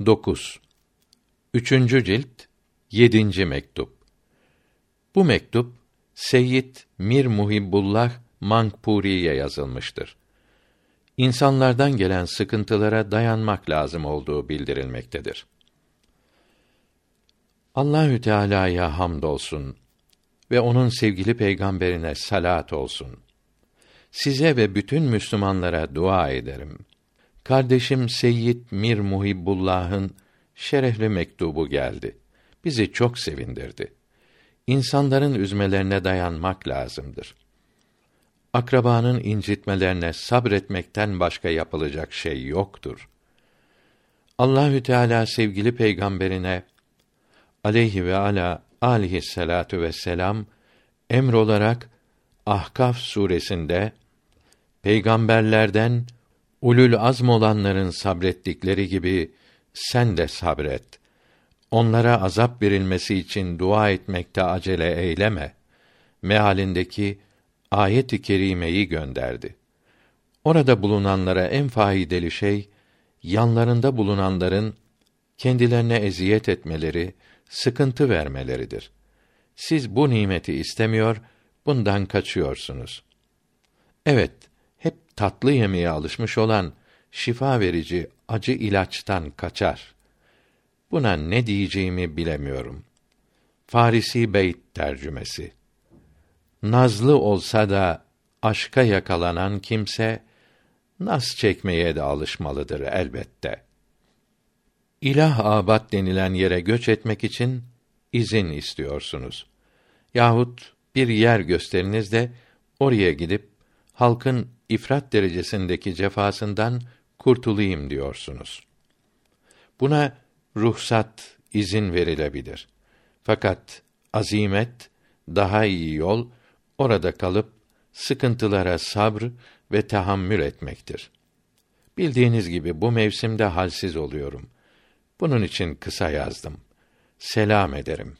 9. Üçüncü cilt 7. mektup. Bu mektup Seyyid Mir Muhibbullah Mankpuri'ye yazılmıştır. İnsanlardan gelen sıkıntılara dayanmak lazım olduğu bildirilmektedir. Allahü Teala'ya hamdolsun ve onun sevgili peygamberine salat olsun. Size ve bütün Müslümanlara dua ederim. Kardeşim Seyyid Mir Muhibbullah'ın şerefli mektubu geldi. Bizi çok sevindirdi. İnsanların üzmelerine dayanmak lazımdır. Akrabanın incitmelerine sabretmekten başka yapılacak şey yoktur. Allahü Teala sevgili peygamberine aleyhi ve ala alihi salatu ve selam emr olarak Ahkaf suresinde peygamberlerden ulul azm olanların sabrettikleri gibi sen de sabret. Onlara azap verilmesi için dua etmekte acele eyleme. Mehalindeki ayet-i kerimeyi gönderdi. Orada bulunanlara en faydalı şey yanlarında bulunanların kendilerine eziyet etmeleri, sıkıntı vermeleridir. Siz bu nimeti istemiyor, bundan kaçıyorsunuz. Evet, hep tatlı yemeye alışmış olan şifa verici acı ilaçtan kaçar. Buna ne diyeceğimi bilemiyorum. Farisi Beyt tercümesi. Nazlı olsa da aşka yakalanan kimse nas çekmeye de alışmalıdır elbette. İlah abad denilen yere göç etmek için izin istiyorsunuz. Yahut bir yer gösteriniz de oraya gidip halkın ifrat derecesindeki cefasından kurtulayım diyorsunuz. Buna ruhsat, izin verilebilir. Fakat azimet, daha iyi yol orada kalıp sıkıntılara sabr ve tahammül etmektir. Bildiğiniz gibi bu mevsimde halsiz oluyorum. Bunun için kısa yazdım. Selam ederim.